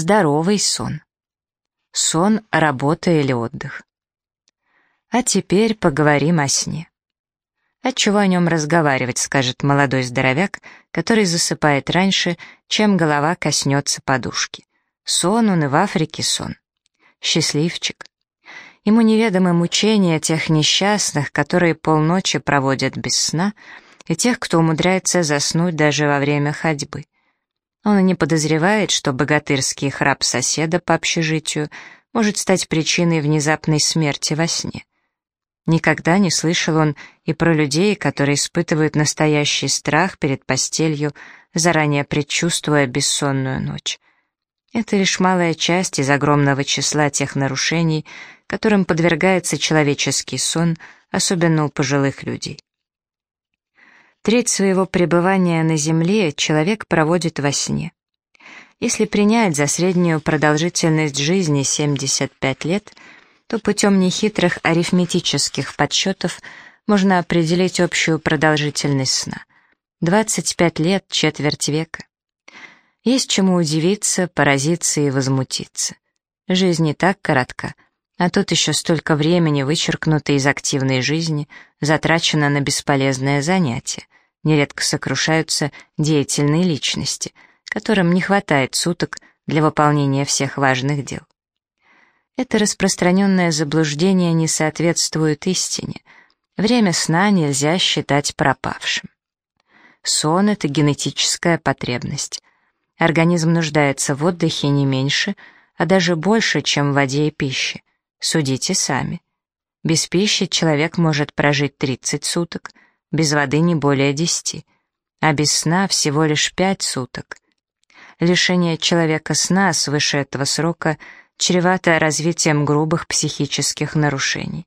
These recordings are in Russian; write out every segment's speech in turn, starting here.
Здоровый сон. Сон, работа или отдых. А теперь поговорим о сне. Отчего о нем разговаривать, скажет молодой здоровяк, который засыпает раньше, чем голова коснется подушки. Сон он и в Африке сон. Счастливчик. Ему неведомы мучения тех несчастных, которые полночи проводят без сна, и тех, кто умудряется заснуть даже во время ходьбы. Он и не подозревает, что богатырский храп соседа по общежитию может стать причиной внезапной смерти во сне. Никогда не слышал он и про людей, которые испытывают настоящий страх перед постелью, заранее предчувствуя бессонную ночь. Это лишь малая часть из огромного числа тех нарушений, которым подвергается человеческий сон, особенно у пожилых людей. Треть своего пребывания на Земле человек проводит во сне. Если принять за среднюю продолжительность жизни 75 лет — то путем нехитрых арифметических подсчетов можно определить общую продолжительность сна. 25 лет, четверть века. Есть чему удивиться, поразиться и возмутиться. Жизнь не так коротка, а тут еще столько времени вычеркнуто из активной жизни, затрачено на бесполезное занятие. Нередко сокрушаются деятельные личности, которым не хватает суток для выполнения всех важных дел. Это распространенное заблуждение не соответствует истине. Время сна нельзя считать пропавшим. Сон — это генетическая потребность. Организм нуждается в отдыхе не меньше, а даже больше, чем в воде и пище. Судите сами. Без пищи человек может прожить 30 суток, без воды не более 10, а без сна всего лишь 5 суток. Лишение человека сна свыше этого срока чревато развитием грубых психических нарушений.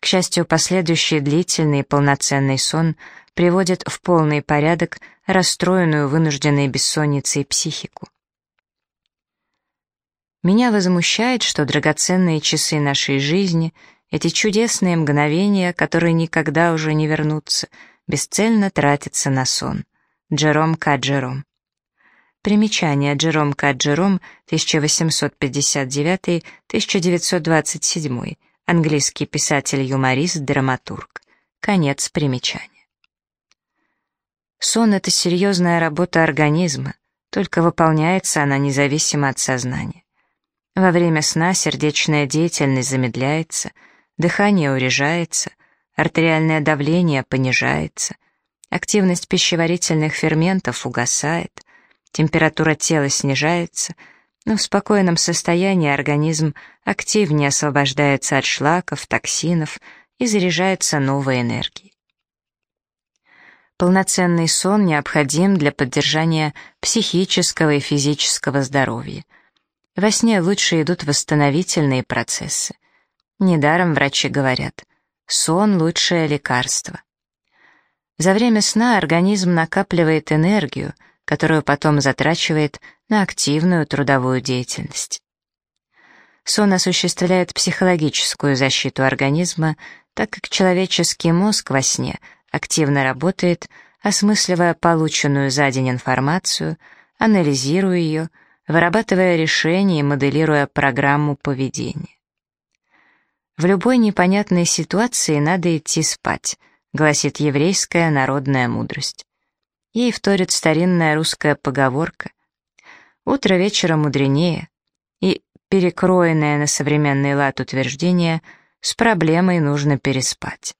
К счастью, последующий длительный полноценный сон приводит в полный порядок расстроенную вынужденной бессонницей психику. Меня возмущает, что драгоценные часы нашей жизни, эти чудесные мгновения, которые никогда уже не вернутся, бесцельно тратятся на сон. Джером Каджером. Примечание Джером К. Джером, 1859-1927, английский писатель-юморист, драматург. Конец примечания. Сон — это серьезная работа организма, только выполняется она независимо от сознания. Во время сна сердечная деятельность замедляется, дыхание урежается, артериальное давление понижается, активность пищеварительных ферментов угасает — температура тела снижается, но в спокойном состоянии организм активнее освобождается от шлаков, токсинов и заряжается новой энергией. Полноценный сон необходим для поддержания психического и физического здоровья. Во сне лучше идут восстановительные процессы. Недаром врачи говорят, сон — лучшее лекарство. За время сна организм накапливает энергию — которую потом затрачивает на активную трудовую деятельность. Сон осуществляет психологическую защиту организма, так как человеческий мозг во сне активно работает, осмысливая полученную за день информацию, анализируя ее, вырабатывая решения и моделируя программу поведения. В любой непонятной ситуации надо идти спать, гласит еврейская народная мудрость. Ей вторит старинная русская поговорка «Утро вечера мудренее» и перекроенное на современный лад утверждение «с проблемой нужно переспать».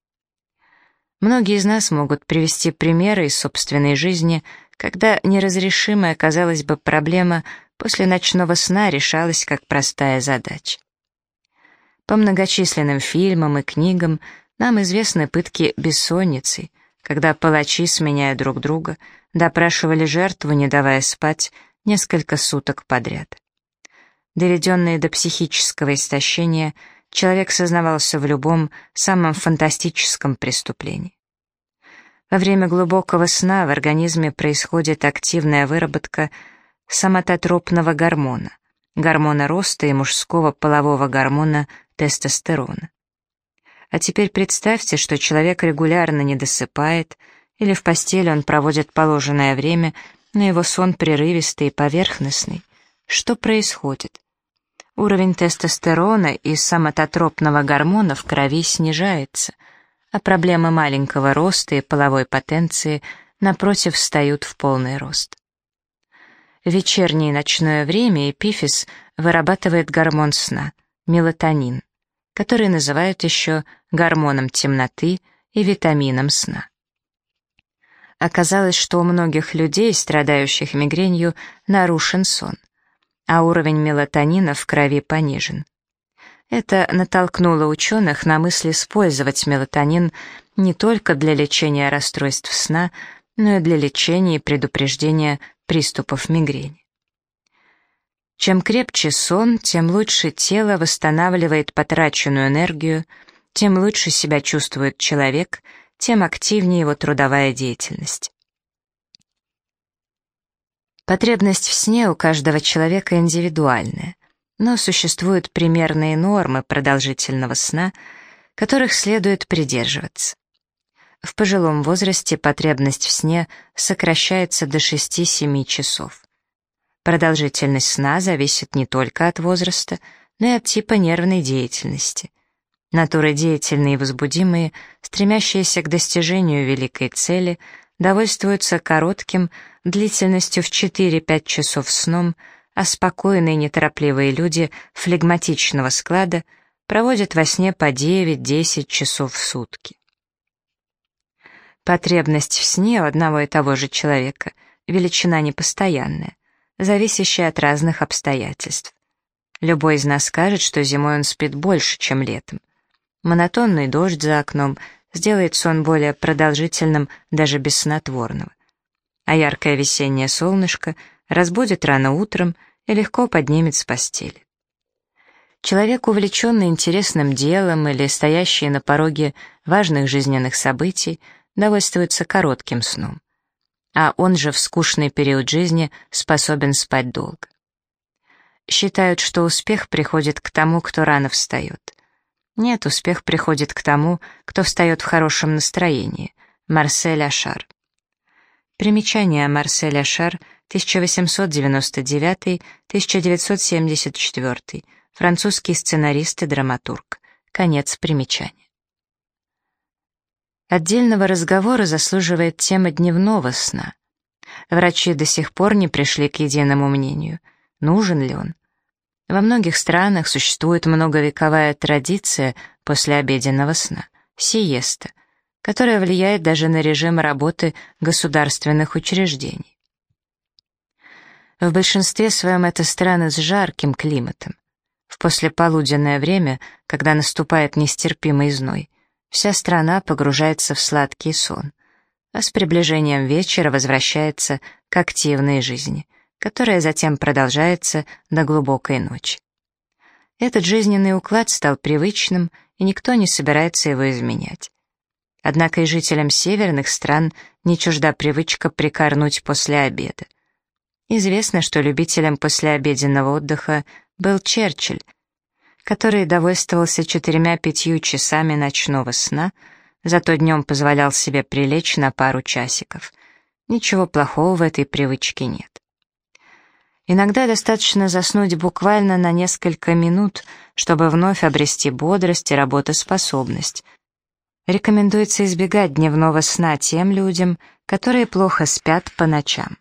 Многие из нас могут привести примеры из собственной жизни, когда неразрешимая, казалось бы, проблема после ночного сна решалась как простая задача. По многочисленным фильмам и книгам нам известны пытки бессонницей, когда палачи, сменяя друг друга, допрашивали жертву, не давая спать несколько суток подряд. Доведенный до психического истощения, человек сознавался в любом, самом фантастическом преступлении. Во время глубокого сна в организме происходит активная выработка соматотропного гормона, гормона роста и мужского полового гормона тестостерона. А теперь представьте, что человек регулярно не досыпает, или в постели он проводит положенное время, но его сон прерывистый и поверхностный. что происходит. Уровень тестостерона и соматотропного гормона в крови снижается, а проблемы маленького роста и половой потенции, напротив, встают в полный рост. Вечернее и ночное время эпифиз вырабатывает гормон сна – мелатонин, который называют еще гормоном темноты и витамином сна. Оказалось, что у многих людей, страдающих мигренью, нарушен сон, а уровень мелатонина в крови понижен. Это натолкнуло ученых на мысль использовать мелатонин не только для лечения расстройств сна, но и для лечения и предупреждения приступов мигрени. Чем крепче сон, тем лучше тело восстанавливает потраченную энергию, тем лучше себя чувствует человек, тем активнее его трудовая деятельность. Потребность в сне у каждого человека индивидуальная, но существуют примерные нормы продолжительного сна, которых следует придерживаться. В пожилом возрасте потребность в сне сокращается до 6-7 часов. Продолжительность сна зависит не только от возраста, но и от типа нервной деятельности. Натуры деятельные и возбудимые, стремящиеся к достижению великой цели, довольствуются коротким, длительностью в 4-5 часов сном, а спокойные неторопливые люди флегматичного склада проводят во сне по 9-10 часов в сутки. Потребность в сне у одного и того же человека — величина непостоянная, зависящая от разных обстоятельств. Любой из нас скажет, что зимой он спит больше, чем летом. Монотонный дождь за окном сделает сон более продолжительным даже без снотворного. А яркое весеннее солнышко разбудит рано утром и легко поднимет с постели. Человек, увлеченный интересным делом или стоящий на пороге важных жизненных событий, довольствуется коротким сном. А он же в скучный период жизни способен спать долго. Считают, что успех приходит к тому, кто рано встает. Нет, успех приходит к тому, кто встает в хорошем настроении. Марсель Ашар. Примечание Марсель Ашар, 1899-1974, французский сценарист и драматург. Конец примечания. Отдельного разговора заслуживает тема дневного сна. Врачи до сих пор не пришли к единому мнению, нужен ли он. Во многих странах существует многовековая традиция после обеденного сна — сиеста, которая влияет даже на режим работы государственных учреждений. В большинстве своем это страны с жарким климатом. В послеполуденное время, когда наступает нестерпимый зной, Вся страна погружается в сладкий сон, а с приближением вечера возвращается к активной жизни, которая затем продолжается до глубокой ночи. Этот жизненный уклад стал привычным, и никто не собирается его изменять. Однако и жителям северных стран не чужда привычка прикорнуть после обеда. Известно, что любителем послеобеденного отдыха был Черчилль, который довольствовался четырьмя-пятью часами ночного сна, зато днем позволял себе прилечь на пару часиков. Ничего плохого в этой привычке нет. Иногда достаточно заснуть буквально на несколько минут, чтобы вновь обрести бодрость и работоспособность. Рекомендуется избегать дневного сна тем людям, которые плохо спят по ночам.